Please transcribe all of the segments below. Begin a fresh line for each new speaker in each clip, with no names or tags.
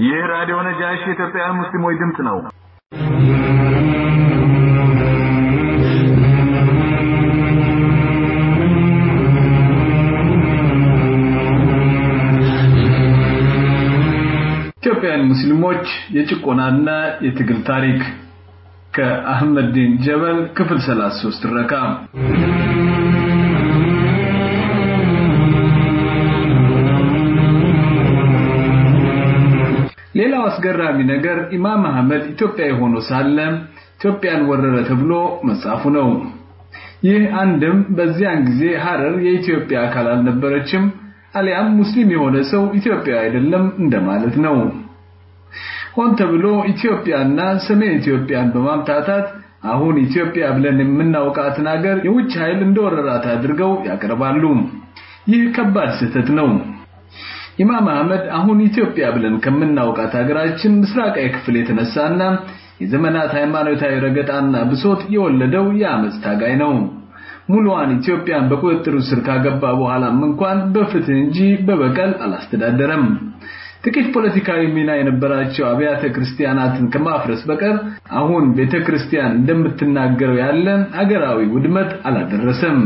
ይህ ራዲዮ ነጃሽ የኢትዮጵያውያን ሙስሊሞች ድምፅ ነው። ኢትዮጵያውያን ሙስሊሞች የጭቆናና የትግል ታሪክ ከአህመድዲን ጀበል ክፍል 33 ረካ አስገራሚ ነገር ኢማም አህመድ ኢትዮጵያዊ ሆኖ ሳለ ኢትዮጵያን ወረረ ተብሎ መጻፉ ነው። ይህ አንድም በዚያን ጊዜ ሐረር የኢትዮጵያ አካል አልነበረችም፣ አሊያም ሙስሊም የሆነ ሰው ኢትዮጵያዊ አይደለም እንደማለት ነው። ሆን ተብሎ ኢትዮጵያና ሰሜን ኢትዮጵያን በማምታታት አሁን ኢትዮጵያ ብለን የምናውቃትን ሀገር የውጭ ኃይል እንደወረራት አድርገው ያቀርባሉ። ይህ ከባድ ስህተት ነው። ኢማም አህመድ አሁን ኢትዮጵያ ብለን ከምናውቃት ሀገራችን ምስራቃዊ ክፍል የተነሳና የዘመናት ሃይማኖታዊ ረገጣና ብሶት የወለደው የአመፅ ታጋይ ነው። ሙሉዋን ኢትዮጵያን በቁጥጥሩ ስር ካገባ በኋላም እንኳን በፍትህ እንጂ በበቀል አላስተዳደረም። ጥቂት ፖለቲካዊ ሚና የነበራቸው አብያተ ክርስቲያናትን ከማፍረስ በቀር አሁን ቤተክርስቲያን እንደምትናገረው ያለ አገራዊ ውድመት አላደረሰም።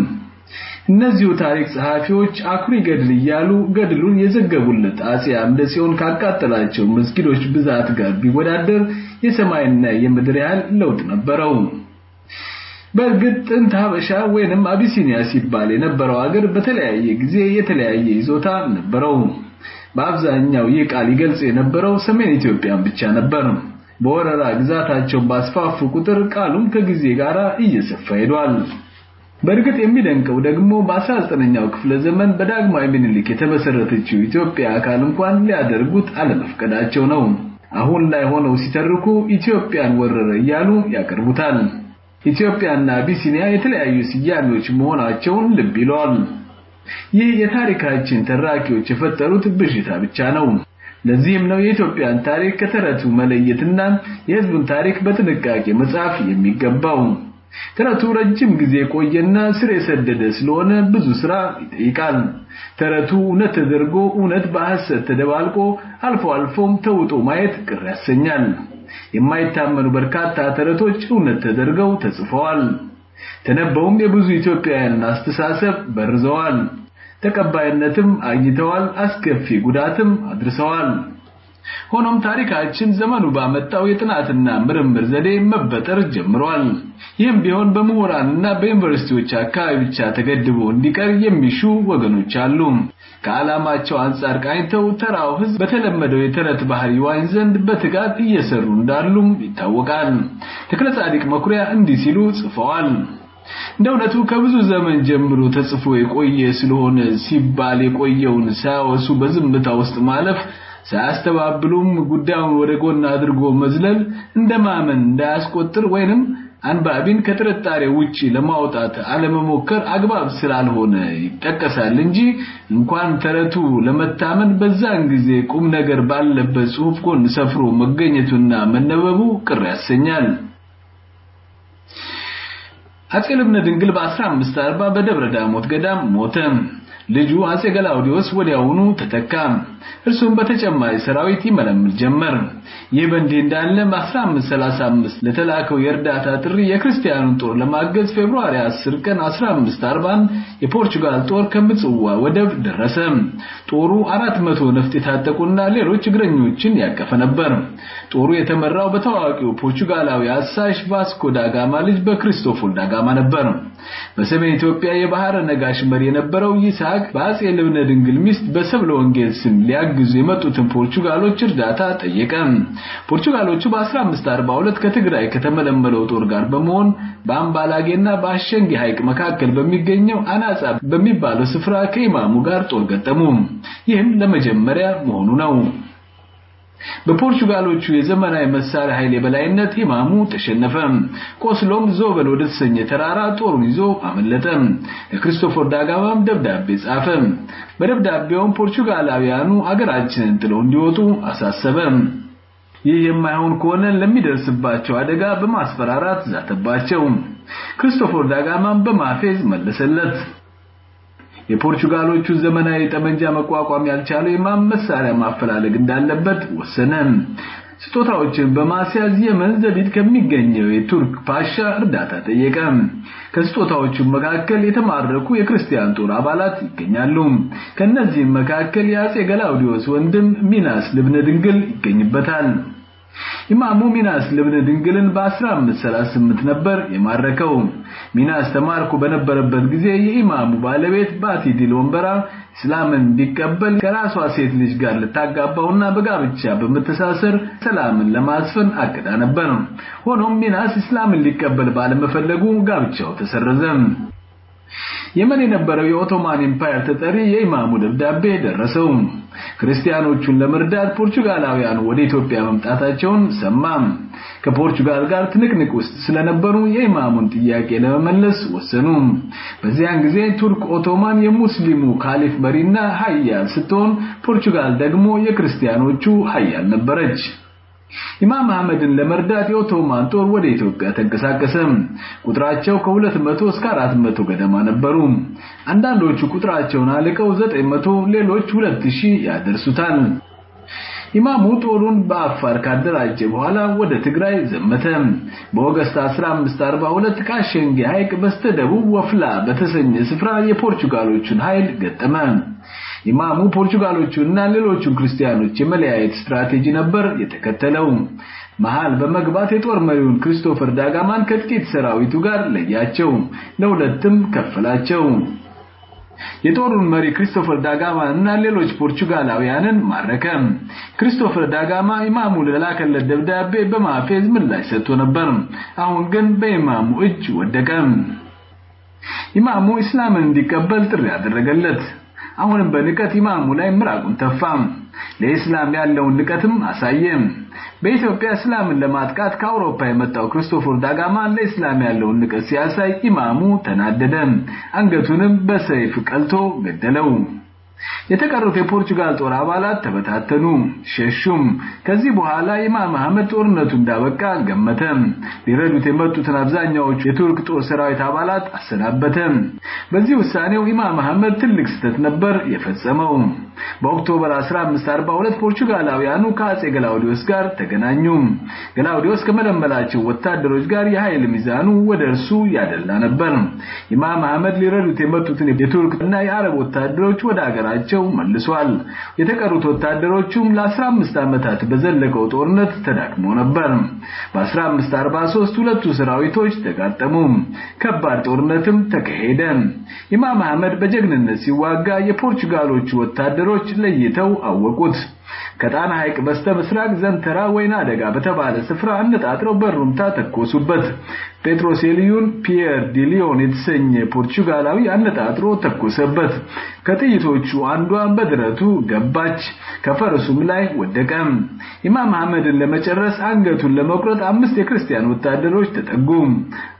እነዚሁ ታሪክ ጸሐፊዎች አኩሪ ገድል እያሉ ገድሉን የዘገቡለት አጼ አምደ ጽዮን ካቃጠላቸው መስጊዶች ብዛት ጋር ቢወዳደር የሰማይና የምድር ያህል ለውጥ ነበረው። በእርግጥ ጥንት ሀበሻ ወይንም አቢሲኒያ ሲባል የነበረው ሀገር በተለያየ ጊዜ የተለያየ ይዞታ ነበረው። በአብዛኛው ይህ ቃል ይገልጽ የነበረው ሰሜን ኢትዮጵያን ብቻ ነበር። በወረራ ግዛታቸውን ባስፋፉ ቁጥር ቃሉም ከጊዜ ጋር እየሰፋ ሄዷል። በእርግጥ የሚደንቀው ደግሞ በ19ኛው ክፍለ ዘመን በዳግማዊ ምኒልክ የተመሰረተችው ኢትዮጵያ አካል እንኳን ሊያደርጉት አለመፍቀዳቸው ነው። አሁን ላይ ሆነው ሲተርኩ ኢትዮጵያን ወረረ እያሉ ያቀርቡታል። ኢትዮጵያና አቢሲኒያ የተለያዩ ስያሜዎች መሆናቸውን ልብ ይለዋል። ይህ የታሪካችን ተራኪዎች የፈጠሩት ብዥታ ብቻ ነው። ለዚህም ነው የኢትዮጵያን ታሪክ ከተረቱ መለየትና የሕዝቡን ታሪክ በጥንቃቄ መጻፍ የሚገባው። ተረቱ ረጅም ጊዜ ቆየና ስር የሰደደ ስለሆነ ብዙ ስራ ይጠይቃል። ተረቱ እውነት ተደርጎ እውነት በሐሰት ተደባልቆ አልፎ አልፎም ተውጦ ማየት ቅር ያሰኛል። የማይታመኑ በርካታ ተረቶች እውነት ተደርገው ተጽፈዋል። ተነበውም የብዙ ኢትዮጵያውያንን አስተሳሰብ በርዘዋል። ተቀባይነትም አግኝተዋል። አስከፊ ጉዳትም አድርሰዋል። ሆኖም ታሪካችን ዘመኑ ባመጣው የጥናትና ምርምር ዘዴ መበጠር ጀምሯል። ይህም ቢሆን በምሁራንና በዩኒቨርሲቲዎች አካባቢ ብቻ ተገድቦ እንዲቀር የሚሹ ወገኖች አሉ። ከዓላማቸው አንጻር ቃኝተው ተራው ሕዝብ በተለመደው የተረት ባህር ይዋኝ ዘንድ በትጋት እየሰሩ እንዳሉም ይታወቃል። ተክለ ጻዲቅ መኩሪያ እንዲህ ሲሉ ጽፈዋል። እንደ እውነቱ ከብዙ ዘመን ጀምሮ ተጽፎ የቆየ ስለሆነ ሲባል የቆየውን ሳያወሱ በዝምታ ውስጥ ማለፍ ሳያስተባብሉም ጉዳዩን ወደ ጎን አድርጎ መዝለል እንደማመን እንዳያስቆጥር ወይንም አንባቢን ከጥርጣሬ ውጪ ለማውጣት አለመሞከር አግባብ ስላልሆነ ይጠቀሳል እንጂ እንኳን ተረቱ ለመታመን በዛን ጊዜ ቁም ነገር ባለበት ጽሑፍ ጎን ሰፍሮ መገኘቱና መነበቡ ቅር ያሰኛል። አጼ ልብነ ድንግል በ1540 በደብረ ዳሞት ገዳም ሞተ። ልጁ አጼ ገላውዲዮስ ወዲያውኑ ተተካ። እርሱም በተጨማሪ ሰራዊት ይመለምል ጀመር። ይህ በእንዲህ እንዳለ በ1535 ለተላከው የእርዳታ ጥሪ የክርስቲያኑን ጦር ለማገዝ ፌብሩዋሪ 10 ቀን 1540 የፖርቹጋል ጦር ከምጽዋ ወደብ ደረሰ። ጦሩ 400 ነፍጥ የታጠቁና ሌሎች እግረኞችን ያቀፈ ነበር። ጦሩ የተመራው በታዋቂው ፖርቹጋላዊ አሳሽ ቫስኮ ዳጋማ ልጅ በክሪስቶፎር ዳጋማ ነበር። በሰሜን ኢትዮጵያ የባህረ ነጋሽ መሪ የነበረው ይስሐቅ በአጼ ልብነ ድንግል ሚስት በሰብለ ወንጌል ስም ሊያግዙ የመጡትን ፖርቹጋሎች እርዳታ ጠየቀ። ፖርቹጋሎቹ በ1542 ከትግራይ ከተመለመለው ጦር ጋር በመሆን በአምባላጌና በአሸንጌ ሐይቅ መካከል በሚገኘው አናጻ በሚባለው ስፍራ ከኢማሙ ጋር ጦር ገጠሙ። ይህም ለመጀመሪያ መሆኑ ነው። በፖርቹጋሎቹ የዘመናዊ መሳሪያ ኃይል የበላይነት ኢማሙ ተሸነፈ። ቆስሎም ዞበል ወደ ተሰኘ ተራራ ጦሩን ይዞ አመለጠ። ለክሪስቶፈር ዳጋማም ደብዳቤ ጻፈ። በደብዳቤውም ፖርቹጋላውያኑ አገራችንን ጥለው እንዲወጡ አሳሰበ። ይህ የማይሆን ከሆነ ለሚደርስባቸው አደጋ በማስፈራራት ዛተባቸው። ክሪስቶፈር ዳጋማም በማፌዝ መለሰለት። የፖርቹጋሎቹ ዘመናዊ ጠመንጃ መቋቋም ያልቻለው ኢማም መሳሪያ ማፈላለግ እንዳለበት ወሰነ። ስጦታዎችን በማስያዝ የመን ዘቢድ ከሚገኘው የቱርክ ፓሻ እርዳታ ጠየቀ። ከስጦታዎቹ መካከል የተማረኩ የክርስቲያን ጦር አባላት ይገኛሉ። ከነዚህም መካከል የአጼ ገላውዲዮስ ወንድም ሚናስ ልብነ ድንግል ይገኝበታል። ኢማሙ ሚናስ ልብነ ድንግልን በ1538 ነበር የማረከው። ሚናስ ተማርኮ በነበረበት ጊዜ የኢማሙ ባለቤት ባቲ ዲል ወንበራ እስላምን እንዲቀበል ከራሷ ሴት ልጅ ጋር ልታጋባውና በጋብቻ በመተሳሰር ሰላምን ለማስፈን አቅዳ ነበር። ሆኖም ሚናስ እስላምን ሊቀበል ባለመፈለጉ ጋብቻው ተሰረዘ። የመን የነበረው የኦቶማን ኤምፓየር ተጠሪ የኢማሙ ደብዳቤ ደረሰው። ክርስቲያኖቹን ለመርዳት ፖርቹጋላውያን ወደ ኢትዮጵያ መምጣታቸውን ሰማም። ከፖርቹጋል ጋር ትንቅንቅ ውስጥ ስለነበሩ የኢማሙን ጥያቄ ለመመለስ ወሰኑ። በዚያን ጊዜ ቱርክ ኦቶማን የሙስሊሙ ካሊፍ መሪና ሀያል ስትሆን፣ ፖርቹጋል ደግሞ የክርስቲያኖቹ ሀያል ነበረች። ኢማም አህመድን ለመርዳት የኦቶማን ጦር ወደ ኢትዮጵያ ተንቀሳቀሰ። ቁጥራቸው ከ200 እስከ 400 ገደማ ነበሩ። አንዳንዶቹ ቁጥራቸውን አልቀው 900፣ ሌሎች 2000 ያደርሱታል። ኢማሙ ጦሩን በአፋር ካደራጀ በኋላ ወደ ትግራይ ዘመተ። በኦገስት 1542 ከአሸንጌ ሐይቅ በስተደቡብ ወፍላ በተሰኘ ስፍራ የፖርቹጋሎቹን ኃይል ገጠመ። ኢማሙ ፖርቹጋሎቹንና ሌሎቹን ክርስቲያኖች የመለያየት ስትራቴጂ ነበር የተከተለው። መሃል በመግባት የጦር መሪውን ክሪስቶፈር ዳጋማን ከጥቂት ሰራዊቱ ጋር ለያቸው፣ ለሁለትም ከፈላቸው። የጦሩን መሪ ክሪስቶፈር ዳጋማ እና ሌሎች ፖርቹጋላውያንን ማረከ። ክሪስቶፈር ዳጋማ ኢማሙ ለላከለት ደብዳቤ በማፌዝ ምላሽ ሰጥቶ ነበር። አሁን ግን በኢማሙ እጅ ወደቀ። ኢማሙ እስላምን እንዲቀበል ጥሪ አደረገለት። አሁንም በንቀት ኢማሙ ላይ ምራቁን ተፋ። ለኢስላም ያለውን ንቀትም አሳየ። በኢትዮጵያ እስላምን ለማጥቃት ከአውሮፓ የመጣው ክሪስቶፈር ዳጋማ ለኢስላም ያለውን ንቀት ሲያሳይ ኢማሙ ተናደደ። አንገቱንም በሰይፍ ቀልቶ ገደለው። የተቀሩት የፖርቹጋል ጦር አባላት ተበታተኑ፣ ሸሹም። ከዚህ በኋላ ኢማም አህመድ ጦርነቱ እንዳበቃ ገመተ። ሊረዱት የመጡትን አብዛኛዎቹ የቱርክ ጦር ሰራዊት አባላት አሰናበተ። በዚህ ውሳኔው ኢማም አህመድ ትልቅ ስህተት ነበር የፈጸመው። በኦክቶበር 1542 ፖርቹጋላውያኑ ከአጼ ገላውዲዮስ ጋር ተገናኙ። ገላውዲዮስ ከመለመላቸው ወታደሮች ጋር የኃይል ሚዛኑ ወደ እርሱ ያደላ ነበር። ኢማም አህመድ ሊረዱት የመጡትን የቱርክ እና የአረብ ወታደሮች ወደ አገራቸው መልሷል። የተቀሩት ወታደሮቹም ለ15 ዓመታት በዘለቀው ጦርነት ተዳክመው ነበር። በ1543 ሁለቱ ሰራዊቶች ተጋጠሙ። ከባድ ጦርነትም ተካሄደ። ኢማም አህመድ በጀግንነት ሲዋጋ የፖርቹጋሎቹ ወታደሮች ለይተው አወቁት። ከጣና ሐይቅ በስተ ምስራቅ ዘንተራ ወይና ደጋ በተባለ ስፍራ አነጣጥረው በሩምታ ተኮሱበት። ጴጥሮሴሊዩን ፒየር ዲሊዮን የተሰኘ ፖርቹጋላዊ አነጣጥሮ ተኮሰበት። ከጥይቶቹ አንዷ በደረቱ ገባች፣ ከፈረሱም ላይ ወደቀ። ኢማም አህመድን ለመጨረስ አንገቱን ለመቁረጥ አምስት የክርስቲያን ወታደሮች ተጠጉ።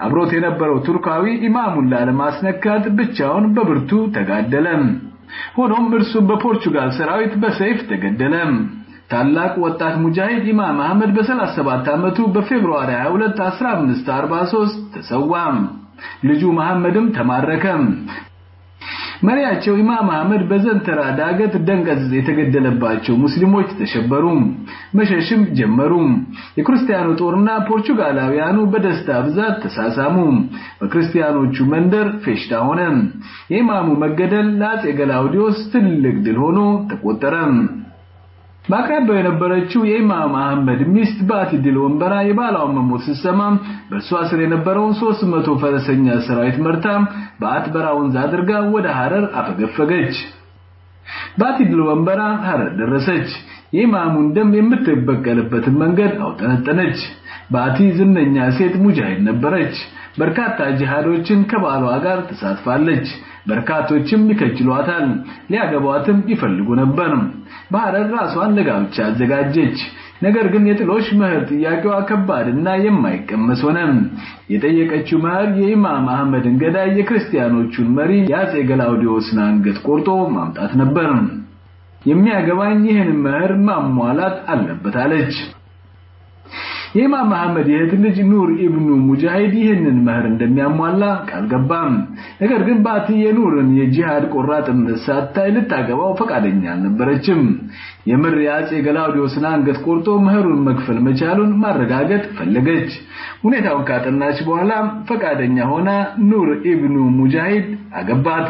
አብሮት የነበረው ቱርካዊ ኢማሙን ላለማስነካት ብቻውን በብርቱ ተጋደለ። ሆኖም እርሱ በፖርቹጋል ሰራዊት በሰይፍ ተገደለ። ታላቅ ወጣት ሙጃሂድ ኢማም አህመድ በ37 ዓመቱ በፌብሩዋሪ 22 1543 ተሰዋ። ልጁ መሐመድም ተማረከ። መሪያቸው ኢማም አህመድ በዘንተራ ዳገት ደንቀዝ የተገደለባቸው ሙስሊሞች ተሸበሩ፣ መሸሽም ጀመሩ። የክርስቲያኑ ጦርና ፖርቹጋላውያኑ በደስታ ብዛት ተሳሳሙ። በክርስቲያኖቹ መንደር ፌሽታ ሆነ። የኢማሙ መገደል ለአጼ ገላውዲዮስ ትልቅ ድል ሆኖ ተቆጠረ። በአቅራቢያው የነበረችው የኢማም አህመድ ሚስት ዲል ወንበራ የባሏን መሞት ስትሰማ በእርሷ ስር የነበረውን ሦስት መቶ ፈረሰኛ ሰራዊት መርታ በአትበራ ወንዝ አድርጋ ወደ ሐረር አፈገፈገች። ዲል ወንበራ ሐረር ደረሰች። የኢማሙን ደም የምትበቀልበትን መንገድ አውጠነጠነች። ባቲ ዝነኛ ሴት ሙጃሂድ ነበረች። በርካታ ጂሃዶችን ከባሏ ጋር ተሳትፋለች። በርካቶችም ይከጅሏታል፣ ሊያገቧትም ይፈልጉ ነበር። በሐረር ራሷን ለጋብቻ አዘጋጀች። ነገር ግን የጥሎሽ መህር ጥያቄዋ ከባድና የማይቀመስ ሆነ። የጠየቀችው መህር የኢማም አህመድን ገዳይ የክርስቲያኖቹን መሪ የአጼ ገላውዲዮስን አንገት ቆርጦ ማምጣት ነበር። የሚያገባኝ ይህን መህር ማሟላት አለበት አለች። የኢማም መሐመድ የእህት ልጅ ኑር ኢብኑ ሙጃሂድ ይህንን መህር እንደሚያሟላ ቃል ገባም። ነገር ግን ባቲ የኑርን የጂሃድ ቆራጥነት ሳታይ ልታገባው ፈቃደኛ አልነበረችም። የምር የአጼ ገላውዲዮስን አንገት ቆርጦ መህሩን መክፈል መቻሉን ማረጋገጥ ፈለገች። ሁኔታውን ካጠናች በኋላ ፈቃደኛ ሆና ኑር ኢብኑ ሙጃሂድ አገባት።